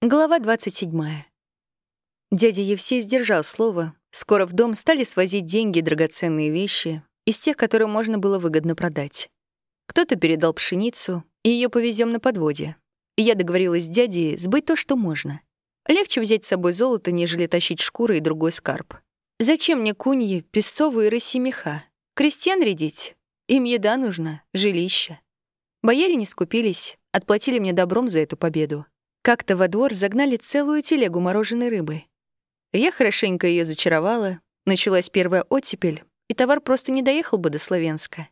Глава 27. Дядя Евсей сдержал слово. Скоро в дом стали свозить деньги и драгоценные вещи из тех, которые можно было выгодно продать. Кто-то передал пшеницу, и ее повезем на подводе. Я договорилась с дядей сбыть то, что можно. Легче взять с собой золото, нежели тащить шкуры и другой скарб. Зачем мне куньи, песцовые и рыси меха? Крестьян рядить? Им еда нужна, жилище. Бояре не скупились, отплатили мне добром за эту победу. Как-то во двор загнали целую телегу мороженой рыбы. Я хорошенько ее зачаровала, началась первая оттепель, и товар просто не доехал бы до Словенска.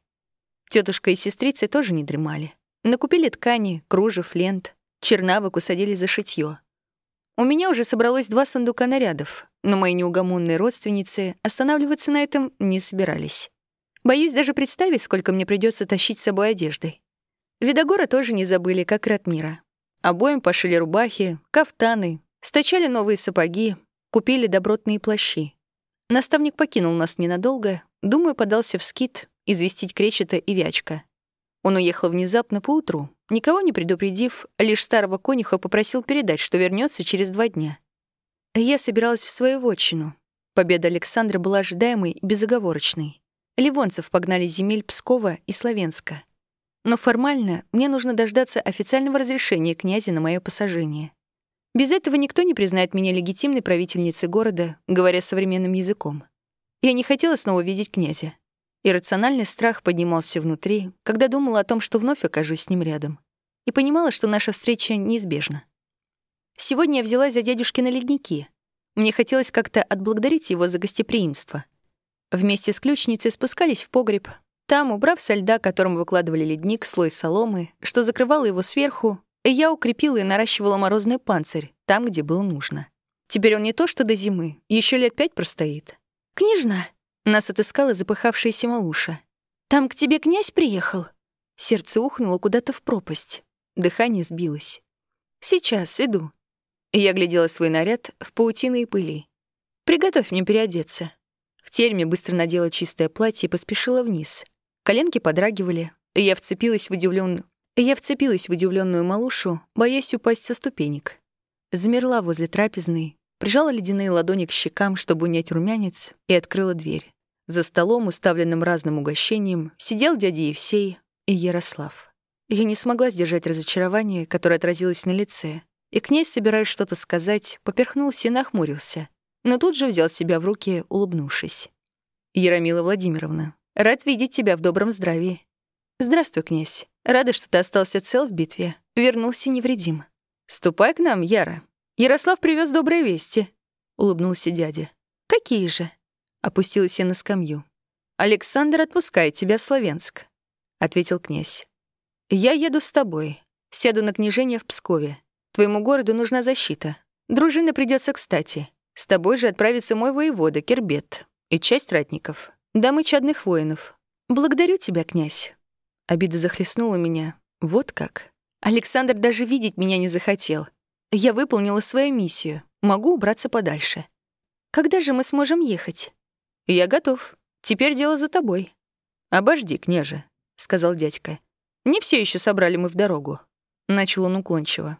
Тетушка и сестрицы тоже не дремали. Накупили ткани, кружев, лент, чернавок усадили за шитьё. У меня уже собралось два сундука нарядов, но мои неугомонные родственницы останавливаться на этом не собирались. Боюсь даже представить, сколько мне придется тащить с собой одежды. Видогора тоже не забыли, как Ратмира. Обоим пошили рубахи, кафтаны, стачали новые сапоги, купили добротные плащи. Наставник покинул нас ненадолго, думаю, подался в скит известить Кречета и Вячка. Он уехал внезапно поутру, никого не предупредив, лишь старого конюха попросил передать, что вернется через два дня. Я собиралась в свою вотчину. Победа Александра была ожидаемой и безоговорочной. Ливонцев погнали земель Пскова и Словенска — но формально мне нужно дождаться официального разрешения князя на мое посажение. Без этого никто не признает меня легитимной правительницей города, говоря современным языком. Я не хотела снова видеть князя. Иррациональный страх поднимался внутри, когда думала о том, что вновь окажусь с ним рядом. И понимала, что наша встреча неизбежна. Сегодня я взялась за дядюшкины ледники. Мне хотелось как-то отблагодарить его за гостеприимство. Вместе с ключницей спускались в погреб, там, убрав со льда, которым выкладывали ледник, слой соломы, что закрывало его сверху, я укрепила и наращивала морозный панцирь там, где было нужно. Теперь он не то что до зимы, еще лет пять простоит. «Княжна!» — нас отыскала запыхавшаяся малуша. «Там к тебе князь приехал?» Сердце ухнуло куда-то в пропасть. Дыхание сбилось. «Сейчас, иду». Я глядела свой наряд в паутины и пыли. «Приготовь мне переодеться». В терме быстро надела чистое платье и поспешила вниз — Коленки подрагивали, и я вцепилась в удивленную... Я вцепилась в удивленную малушу, боясь упасть со ступенек. Замерла возле трапезной, прижала ледяные ладони к щекам, чтобы унять румянец, и открыла дверь. За столом, уставленным разным угощением, сидел дядя Евсей и Ярослав. Я не смогла сдержать разочарование, которое отразилось на лице, и князь, собираясь что-то сказать, поперхнулся и нахмурился, но тут же взял себя в руки, улыбнувшись. «Яромила Владимировна, Рад видеть тебя в добром здравии. Здравствуй, князь. Рада, что ты остался цел в битве. Вернулся невредим. Ступай к нам, Яра. Ярослав привез добрые вести. Улыбнулся дядя. Какие же? Опустилась я на скамью. Александр отпускает тебя в Словенск, ответил князь. Я еду с тобой. Сяду на княжение в Пскове. Твоему городу нужна защита. Дружина придется кстати. С тобой же отправится мой воевода Кербет и часть ратников. Дамы чадных воинов. Благодарю тебя, князь. Обида захлестнула меня. Вот как. Александр даже видеть меня не захотел. Я выполнила свою миссию. Могу убраться подальше. Когда же мы сможем ехать? Я готов. Теперь дело за тобой. Обожди, княже, сказал дядька. Не все еще собрали мы в дорогу. Начал он уклончиво.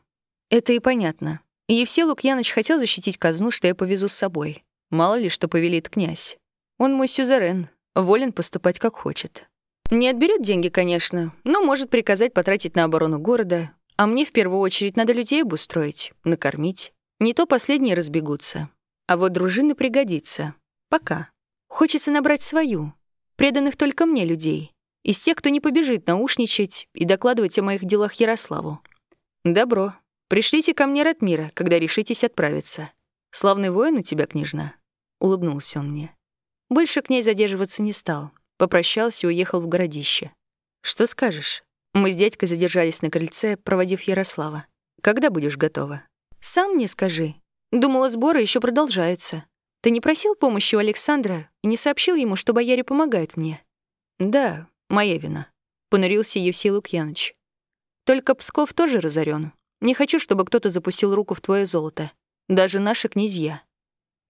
Это и понятно. Евсей Лукьяныч хотел защитить казну, что я повезу с собой. Мало ли, что повелит князь. Он мой сюзерен, волен поступать как хочет. Не отберет деньги, конечно, но может приказать потратить на оборону города, а мне в первую очередь надо людей обустроить, накормить. Не то последние разбегутся. А вот дружина пригодится. Пока. Хочется набрать свою, преданных только мне людей, из тех, кто не побежит наушничать и докладывать о моих делах Ярославу. Добро. Пришлите ко мне Ратмира, когда решитесь отправиться. Славный воин у тебя, княжна. Улыбнулся он мне. Больше князь задерживаться не стал. Попрощался и уехал в городище. «Что скажешь?» Мы с дядькой задержались на крыльце, проводив Ярослава. «Когда будешь готова?» «Сам мне скажи. Думала, сборы еще продолжаются. Ты не просил помощи у Александра и не сообщил ему, что бояре помогают мне?» «Да, моя вина», — понурился Евсей Лукьяныч. «Только Псков тоже разорен. Не хочу, чтобы кто-то запустил руку в твое золото. Даже наши князья.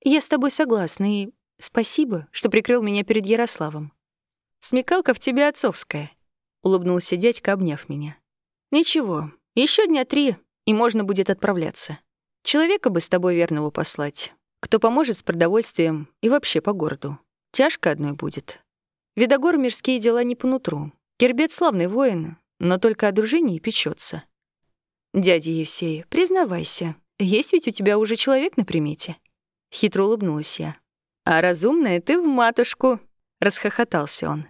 Я с тобой согласна и Спасибо, что прикрыл меня перед Ярославом. Смекалка в тебе отцовская, улыбнулся дядька, обняв меня. Ничего, еще дня три, и можно будет отправляться. Человека бы с тобой верного послать, кто поможет с продовольствием и вообще по городу. Тяжко одной будет. Видогор мирские дела не по нутру. Кербет славный воин, но только о дружине и печется. Дядя Евсей, признавайся, есть ведь у тебя уже человек на примете? Хитро улыбнулась я. А разумная ты в матушку, расхохотался он.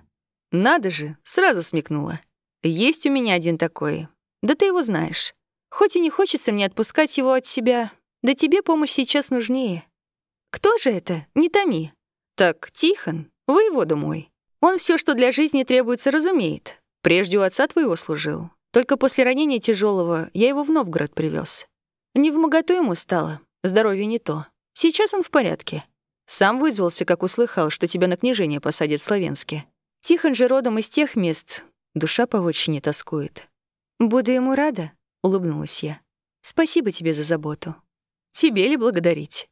Надо же, сразу смекнула. Есть у меня один такой. Да ты его знаешь. Хоть и не хочется мне отпускать его от себя, да тебе помощь сейчас нужнее. Кто же это? Не томи. Так, Тихон, воевода мой. Он все, что для жизни требуется, разумеет. Прежде у отца твоего служил. Только после ранения тяжелого я его в Новгород привез. Не в моготу ему стало, здоровье не то. Сейчас он в порядке. Сам вызвался, как услыхал, что тебя на княжение посадят в Словенске. Тихон же родом из тех мест, душа по не тоскует. Буду ему рада, улыбнулась я. Спасибо тебе за заботу. Тебе ли благодарить?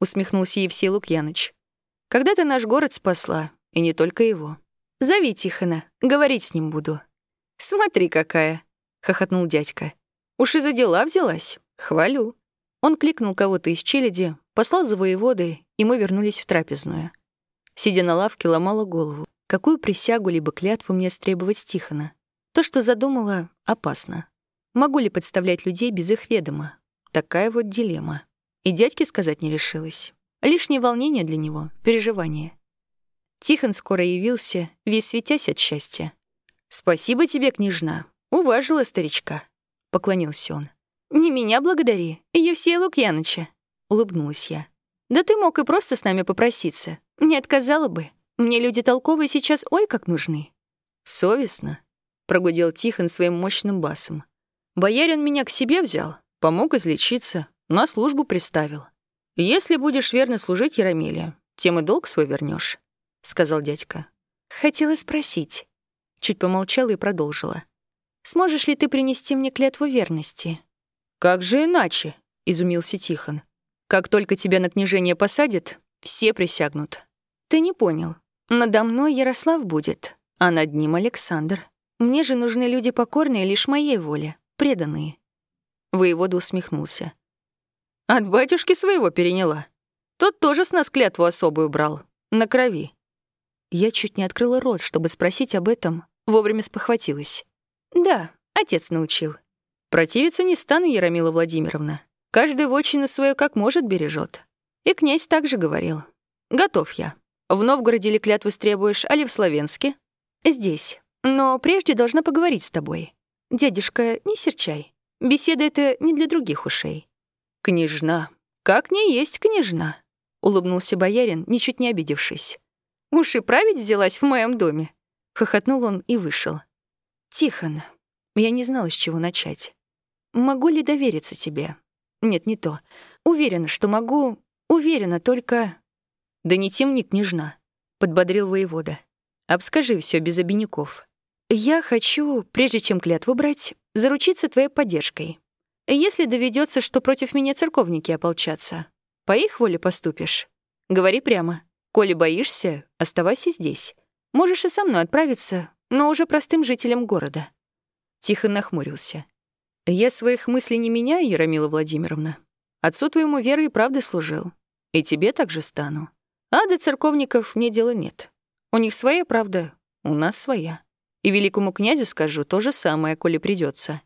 Усмехнулся Евсей Лукьяныч. Когда ты наш город спасла, и не только его. Зови Тихона, говорить с ним буду. Смотри, какая, хохотнул дядька. Уж и за дела взялась. Хвалю. Он кликнул кого-то из челяди, послал за воеводой, и мы вернулись в трапезную. Сидя на лавке, ломала голову. Какую присягу либо клятву мне стребовать Тихона? То, что задумала, опасно. Могу ли подставлять людей без их ведома? Такая вот дилемма. И дядьке сказать не решилась. Лишнее волнение для него, переживание. Тихон скоро явился, весь светясь от счастья. «Спасибо тебе, княжна. Уважила старичка», — поклонился он. «Не меня благодари, Евсея Лукьяныча», — улыбнулась я. «Да ты мог и просто с нами попроситься. Не отказала бы. Мне люди толковые сейчас ой как нужны». «Совестно», — прогудел Тихон своим мощным басом. Боярин меня к себе взял, помог излечиться, на службу приставил. Если будешь верно служить Яромиле, тем и долг свой вернешь, сказал дядька. Хотела спросить. Чуть помолчала и продолжила. Сможешь ли ты принести мне клятву верности? Как же иначе? изумился Тихон. Как только тебя на княжение посадят, все присягнут. Ты не понял. Надо мной Ярослав будет, а над ним Александр. Мне же нужны люди покорные лишь моей воле преданные. Воевода усмехнулся. От батюшки своего переняла. Тот тоже с нас клятву особую брал. На крови. Я чуть не открыла рот, чтобы спросить об этом, вовремя спохватилась. Да, отец научил. Противиться не стану, Яромила Владимировна. Каждый вотчину свою как может бережет. И князь также говорил. Готов я. В Новгороде ли клятву требуешь, али в Словенске? Здесь. Но прежде должна поговорить с тобой. «Дядюшка, не серчай. Беседа эта не для других ушей». «Княжна, как не есть княжна», — улыбнулся боярин, ничуть не обидевшись. «Уж и править взялась в моем доме», — хохотнул он и вышел. «Тихон, я не знала, с чего начать. Могу ли довериться тебе? Нет, не то. Уверена, что могу. Уверена, только...» «Да не темни, княжна», — подбодрил воевода. «Обскажи все без обиняков. Я хочу, прежде чем клятву брать, заручиться твоей поддержкой. Если доведется, что против меня церковники ополчатся, по их воле поступишь. Говори прямо. Коли боишься, оставайся здесь. Можешь и со мной отправиться, но уже простым жителем города. Тихо нахмурился. Я своих мыслей не меняю, Яромила Владимировна. Отцу твоему веры и правды служил. И тебе также стану. А до церковников мне дела нет. У них своя правда, у нас своя. И великому князю скажу то же самое, коли придется.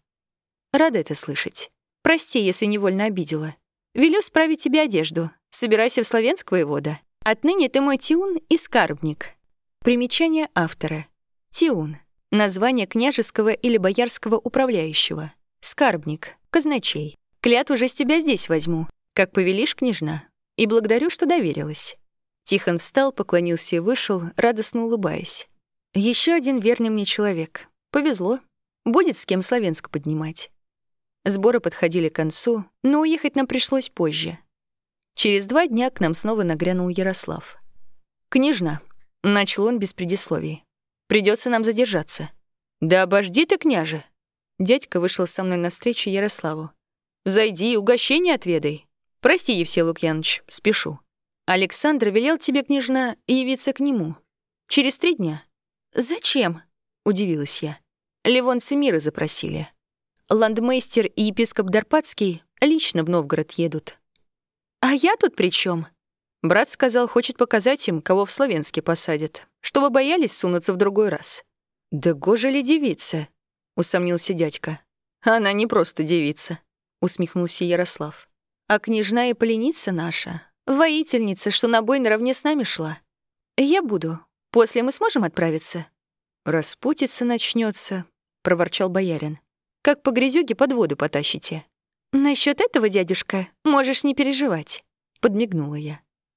Рада это слышать. Прости, если невольно обидела. Велю справить тебе одежду. Собирайся в Словенск, воевода. Отныне ты мой Тиун и скарбник. Примечание автора. Тиун. Название княжеского или боярского управляющего. Скарбник. Казначей. Клятву же с тебя здесь возьму. Как повелишь, княжна. И благодарю, что доверилась. Тихон встал, поклонился и вышел, радостно улыбаясь. Еще один верный мне человек. Повезло. Будет с кем Славянск поднимать. Сборы подходили к концу, но уехать нам пришлось позже. Через два дня к нам снова нагрянул Ярослав. «Княжна», — начал он без предисловий, — «придется нам задержаться». «Да обожди ты, княже!» Дядька вышел со мной навстречу Ярославу. «Зайди, угощение отведай». «Прости, Евсей Лукьянович, спешу». «Александр велел тебе, княжна, явиться к нему. Через три дня». «Зачем?» — удивилась я. Ливонцы мира запросили. Ландмейстер и епископ Дарпатский Лично в Новгород едут. А я тут при чем? Брат сказал, хочет показать им, кого в Словенске посадят, чтобы боялись сунуться в другой раз. Да гожа ли девица? Усомнился дядька. Она не просто девица, усмехнулся Ярослав. А княжна и поленица наша, воительница, что на бой наравне с нами шла. Я буду. После мы сможем отправиться? Распутиться начнется, проворчал боярин. Как по грязюке под воду потащите. Насчет этого, дядюшка, можешь не переживать, подмигнула я.